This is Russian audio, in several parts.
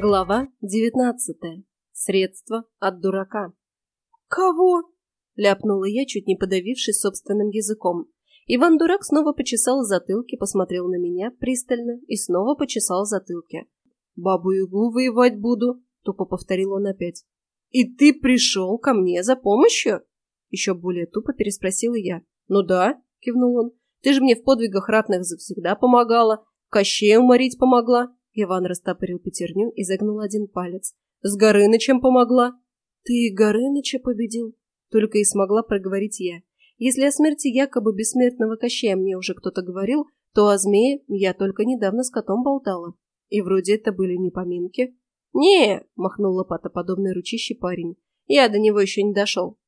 Глава 19. Средство от дурака. «Кого?» – ляпнула я, чуть не подавившись собственным языком. Иван-дурак снова почесал затылки, посмотрел на меня пристально и снова почесал затылки. «Бабу-ягу воевать буду», – тупо повторил он опять. «И ты пришел ко мне за помощью?» Еще более тупо переспросила я. «Ну да», – кивнул он. «Ты же мне в подвигах ратных завсегда помогала, Кощея уморить помогла, Иван растопырил пятерню и загнул один палец. «С Горынычем помогла!» «Ты Горыныча победил?» Только и смогла проговорить я. Если о смерти якобы бессмертного Кощея мне уже кто-то говорил, то о змее я только недавно с котом болтала. И вроде это были не поминки. «Не!» — махнул лопатоподобный ручищий парень. «Я до него еще не дошел».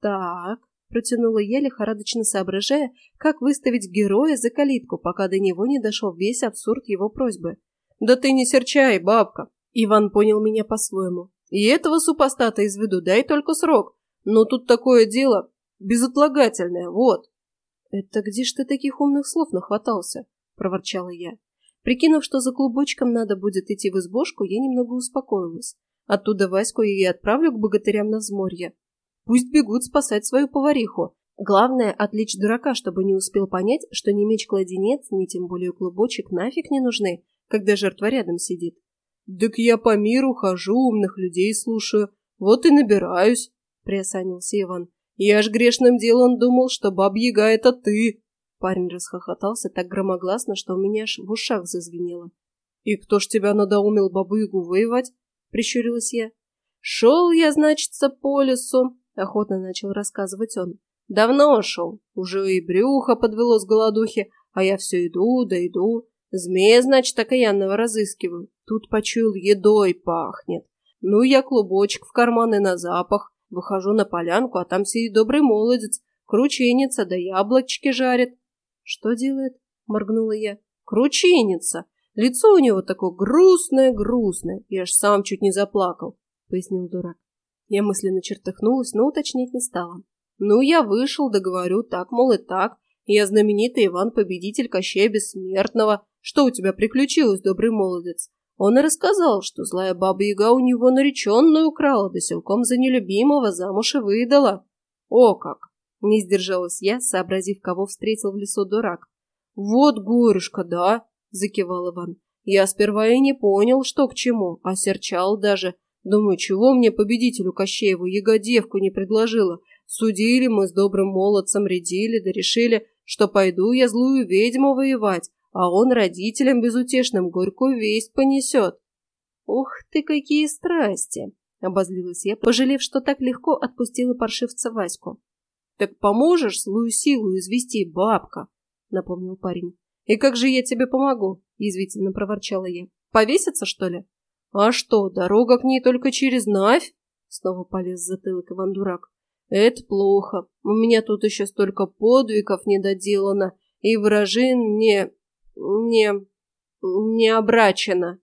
«Так», — протянула я, лихорадочно соображая, как выставить героя за калитку, пока до него не дошел весь абсурд его просьбы. «Да ты не серчай, бабка!» Иван понял меня по-своему. «И этого супостата из виду дай только срок. Но тут такое дело безотлагательное, вот». «Это где ж ты таких умных слов нахватался?» – проворчала я. Прикинув, что за клубочком надо будет идти в избушку, я немного успокоилась. Оттуда Ваську я и отправлю к богатырям на взморье. Пусть бегут спасать свою повариху. Главное – отвлечь дурака, чтобы не успел понять, что ни меч-кладенец, ни тем более клубочек нафиг не нужны, когда жертва рядом сидит. «Так я по миру хожу, умных людей слушаю, вот и набираюсь», — приосанился Иван. «Я ж грешным делом думал, что баб-яга — это ты!» Парень расхохотался так громогласно, что у меня аж в ушах зазвенело. «И кто ж тебя надоумил бабу-ягу воевать?» — прищурилась я. «Шел я, значится, по лесу», — охотно начал рассказывать он. «Давно шел, уже и брюхо подвело с голодухи, а я все иду да иду. Змея, значит, окаянного разыскиваю. Тут почуял, едой пахнет. Ну, я клубочек в карман и на запах. Выхожу на полянку, а там сидит добрый молодец. Крученица, да яблочки жарит. Что делает? Моргнула я. Крученица. Лицо у него такое грустное-грустное. Я аж сам чуть не заплакал, пояснил дурак. Я мысленно чертыхнулась, но уточнять не стала. Ну, я вышел, да говорю, так, мол, и так. Я знаменитый Иван-победитель Кощея Бессмертного. Что у тебя приключилось, добрый молодец? Он и рассказал, что злая баба-яга у него нареченную украла, да силком за нелюбимого замуж и выдала. О как! Не сдержалась я, сообразив, кого встретил в лесу дурак. Вот горюшка, да, закивал Иван. Я сперва и не понял, что к чему, а серчал даже. Думаю, чего мне победителю Кощееву яга девку не предложила? Судили мы с добрым молодцем, рядили, да решили, что пойду я злую ведьму воевать, а он родителям безутешным горькую весть понесет. «Ух ты, какие страсти!» — обозлилась я, пожалев, что так легко отпустила паршивца Ваську. «Так поможешь злую силу извести, бабка?» — напомнил парень. «И как же я тебе помогу?» — язвительно проворчала я. «Повеситься, что ли?» «А что, дорога к ней только через Навь?» — снова полез затылок Иван Дурак. «Это плохо. У меня тут еще столько подвигов недоделано, и вражин не не... не обрачена.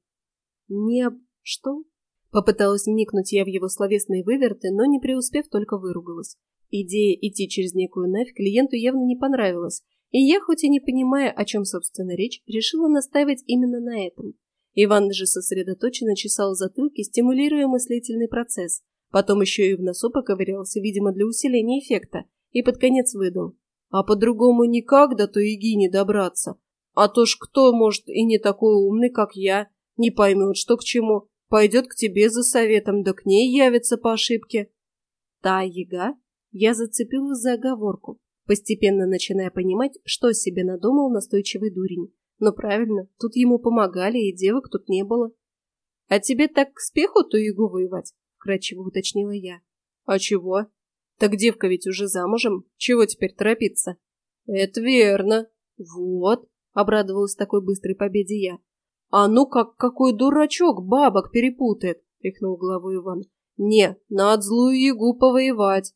Не... что? Попыталась вникнуть я в его словесные выверты, но не преуспев, только выругалась. Идея идти через некую навь клиенту явно не понравилась, и я, хоть и не понимая, о чем, собственно, речь, решила наставить именно на этом. Иван же сосредоточенно чесал затылки, стимулируя мыслительный процесс. Потом еще и в носу поковырялся, видимо, для усиления эффекта, и под конец выдал. А по-другому никак до той иги добраться. А то ж кто, может, и не такой умный, как я, не поймет, что к чему, пойдет к тебе за советом, да к ней явится по ошибке. Та яга? Я зацепилась за оговорку, постепенно начиная понимать, что себе надумал настойчивый дурень. Но правильно, тут ему помогали, и девок тут не было. — А тебе так к спеху ту ягу воевать? — вкратчиво уточнила я. — А чего? Так девка ведь уже замужем, чего теперь торопиться? — Это верно. Вот, Обрадовалась такой быстрой победе я. «А ну как какой дурачок бабок перепутает!» — тряхнул головой Иван. «Не, над злую ягу повоевать!»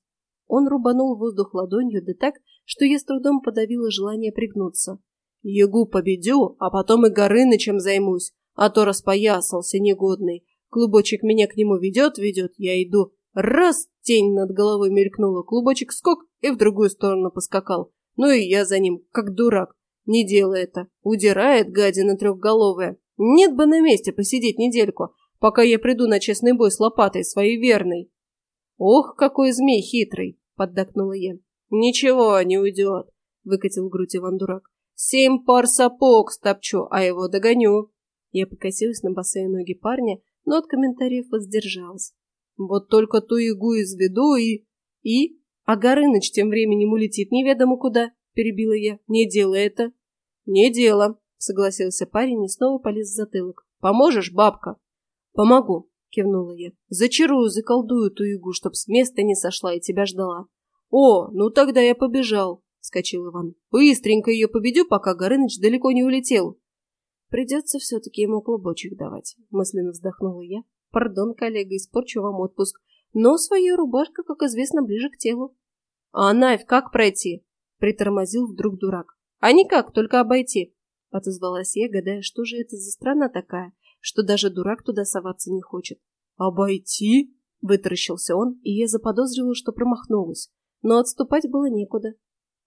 Он рубанул воздух ладонью, да так, что я с трудом подавила желание пригнуться. «Ягу победю, а потом и Горынычем займусь, а то распоясался негодный. Клубочек меня к нему ведет-ведет, я иду. Раз, тень над головой мелькнула, клубочек скок и в другую сторону поскакал. Ну и я за ним, как дурак. Не делай это. Удирает гадина трехголовая. Нет бы на месте посидеть недельку. пока я приду на честный бой с лопатой своей верной. Ох, какой змей хитрый, поддакнула я. Ничего, не уйдет, выкатил грудь Иван Дурак. Семь пар сапог стопчу, а его догоню. Я покосилась на босые ноги парня, но от комментариев воздержалась. Вот только ту игу изведу и... И? А Горыныч тем временем улетит неведомо куда, перебила я. Не делай это. Не дело, согласился парень и снова полез в затылок. Поможешь, бабка? Помогу, кивнула я. Зачарую, заколдую ту игу, чтоб с места не сошла и тебя ждала. О, ну тогда я побежал, вскочил Иван. Быстренько ее победю, пока Горыныч далеко не улетел. Придется все-таки ему клубочек давать, мысленно вздохнула я. Пардон, коллега, испорчу вам отпуск. Но своя рубашка, как известно, ближе к телу. А Навь, как пройти? Притормозил вдруг дурак. А никак, только обойти. Отозвалась я, гадая, что же это за страна такая, что даже дурак туда соваться не хочет. Обойти? Вытаращился он, и я заподозрила, что промахнулась. Но отступать было некуда.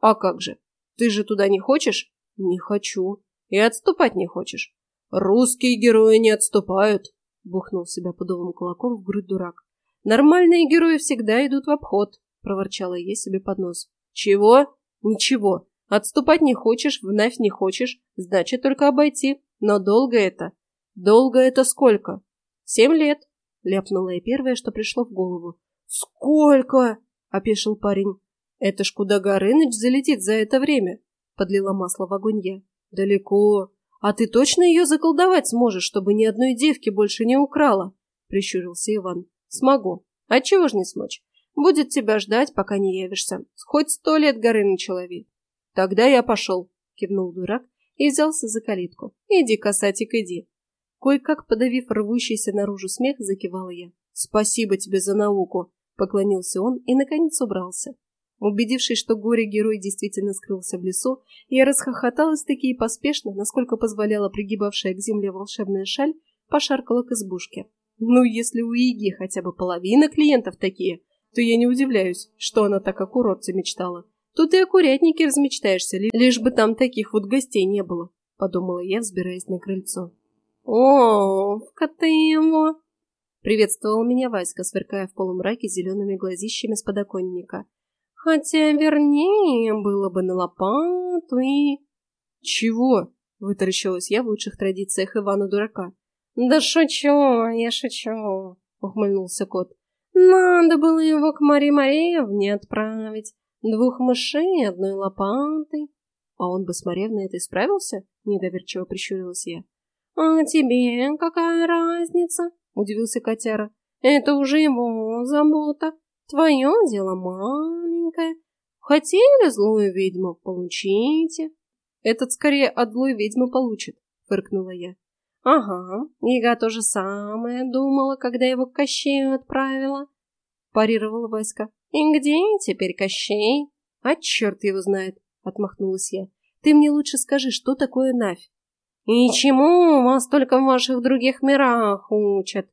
А как же? Ты же туда не хочешь? Не хочу. И отступать не хочешь. Русские герои не отступают, бухнул себя пудовым кулаком в грудь дурак. Нормальные герои всегда идут в обход, проворчала я себе под нос. Чего? Ничего. Отступать не хочешь, вновь не хочешь, значит только обойти. Но долго это? Долго это сколько? Семь лет, ляпнула я первое, что пришло в голову. Сколько? опешил парень. Это ж куда Горыныч залетит за это время, подлила масло в огонь я. «Далеко. А ты точно ее заколдовать сможешь, чтобы ни одной девки больше не украла?» — прищурился Иван. «Смогу. А чего ж не смочь? Будет тебя ждать, пока не явишься. Хоть сто лет горы человек. Тогда я пошел», — кивнул дурак и взялся за калитку. «Иди, касатик, иди». Кое-как подавив рвущийся наружу смех, закивала я. «Спасибо тебе за науку», — поклонился он и, наконец, убрался. Убедившись, что горе-герой действительно скрылся в лесу, я расхохоталась таки и поспешно, насколько позволяла пригибавшая к земле волшебная шаль, пошаркала к избушке. Ну, если у Иги хотя бы половина клиентов такие, то я не удивляюсь, что она так о курорте мечтала. Тут и о курятнике размечтаешься, лишь бы там таких вот гостей не было, подумала я, взбираясь на крыльцо. О, ты его! Приветствовал меня Васька, сверкая в полумраке зелеными глазищами с подоконника. Хотя, вернее, было бы на лопату и... Чего? Вытаращилась я в лучших традициях Ивана Дурака. Да шучу, я шучу, ухмыльнулся кот. Надо было его к Маре Мареевне отправить. Двух мышей одной лопатой. А он бы с Маревной это справился? Недоверчиво прищурилась я. А тебе какая разница? Удивился котяра. Это уже его забота. Твое дело маленькое. Хотели злую ведьму, получите. Этот скорее от злой ведьмы получит, фыркнула я. Ага, Ига то же самое думала, когда его к Кощею отправила, парировала Васька. И где теперь Кощей? А черт его знает, отмахнулась я. Ты мне лучше скажи, что такое Навь? И чему вас только в ваших других мирах учат?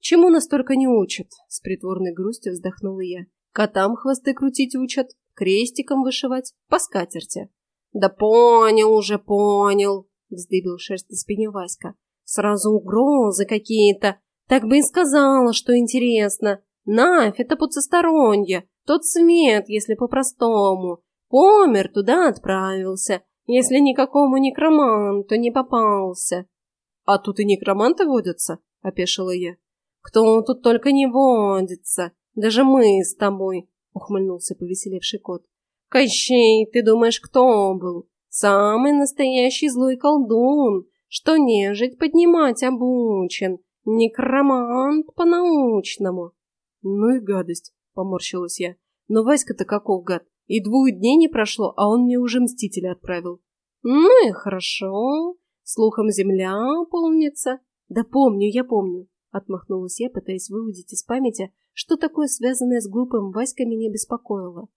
Чему нас только не учат, с притворной грустью вздохнула я. Котам хвосты крутить учат, крестиком вышивать, по скатерти. Да понял уже, понял, вздыбил шерсть на спине Васька. Сразу угрозы какие-то. Так бы и сказала, что интересно. Навь — это подсосторонье, тот свет, если по-простому. Помер, туда отправился, если никакому некроманту не попался. — А тут и некроманты водятся? — опешила я. Кто тут только не водится, даже мы с тобой, ухмыльнулся повеселевший кот. Кощей, ты думаешь, кто был? Самый настоящий злой колдун, что нежить поднимать обучен, некромант по-научному. Ну и гадость, поморщилась я. Но Васька-то каков гад, и двух дней не прошло, а он мне уже мстителя отправил. Ну и хорошо, слухом земля полнится. Да помню, я помню. Отмахнулась я, пытаясь выудить из памяти, что такое связанное с глупым Васькой меня беспокоило.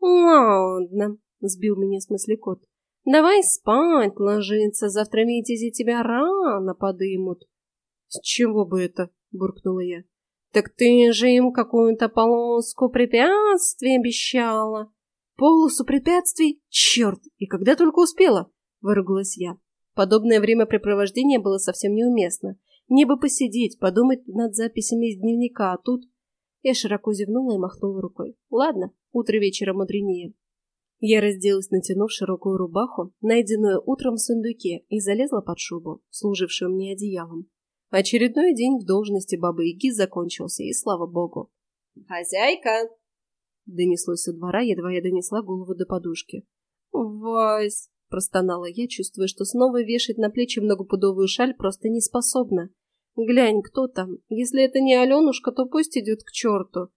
«Ладно», — сбил меня с мысли кот. «Давай спать ложиться, завтра Витязи тебя рано подымут». «С чего бы это?» — буркнула я. «Так ты же им какую-то полоску препятствий обещала». «Полосу препятствий? Черт! И когда только успела!» — выругалась я. Подобное времяпрепровождение было совсем неуместно. Мне бы посидеть, подумать над записями из дневника, а тут... Я широко зевнула и махнула рукой. Ладно, утро вечера мудренее. Я разделась, натянув широкую рубаху, найденную утром в сундуке, и залезла под шубу, служившую мне одеялом. Очередной день в должности бабы-яги закончился, и слава богу. «Хозяйка!» Донеслось со двора, едва я донесла голову до подушки. «Вась!» – простонала я, чувствуя, что снова вешать на плечи многопудовую шаль просто не способна. «Глянь, кто там? Если это не Аленушка, то пусть идет к черту».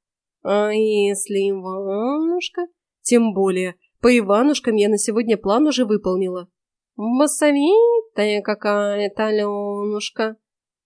«А если Иванушка?» «Тем более. По Иванушкам я на сегодня план уже выполнила». «Басовитая какая-то Аленушка», –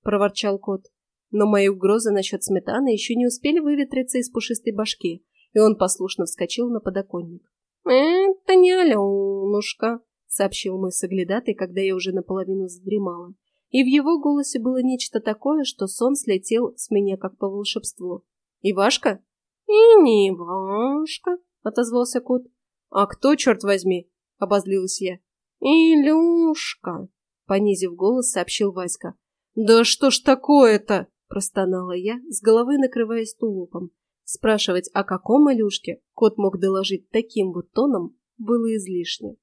проворчал кот. Но мои угрозы насчет сметаны еще не успели выветриться из пушистой башки, и он послушно вскочил на подоконник. «Это не Аленушка», — сообщил мой соглядатый, когда я уже наполовину задремала. И в его голосе было нечто такое, что сон слетел с меня как по волшебству. «Ивашка?» «И не Ивашка», — отозвался кот. «А кто, черт возьми?» — обозлилась я. «Илюшка», — понизив голос, сообщил Васька. «Да что ж такое-то?» — простонала я, с головы накрываясь тулупом. Спрашивать, о каком Илюшке кот мог доложить таким вот тоном, было излишне.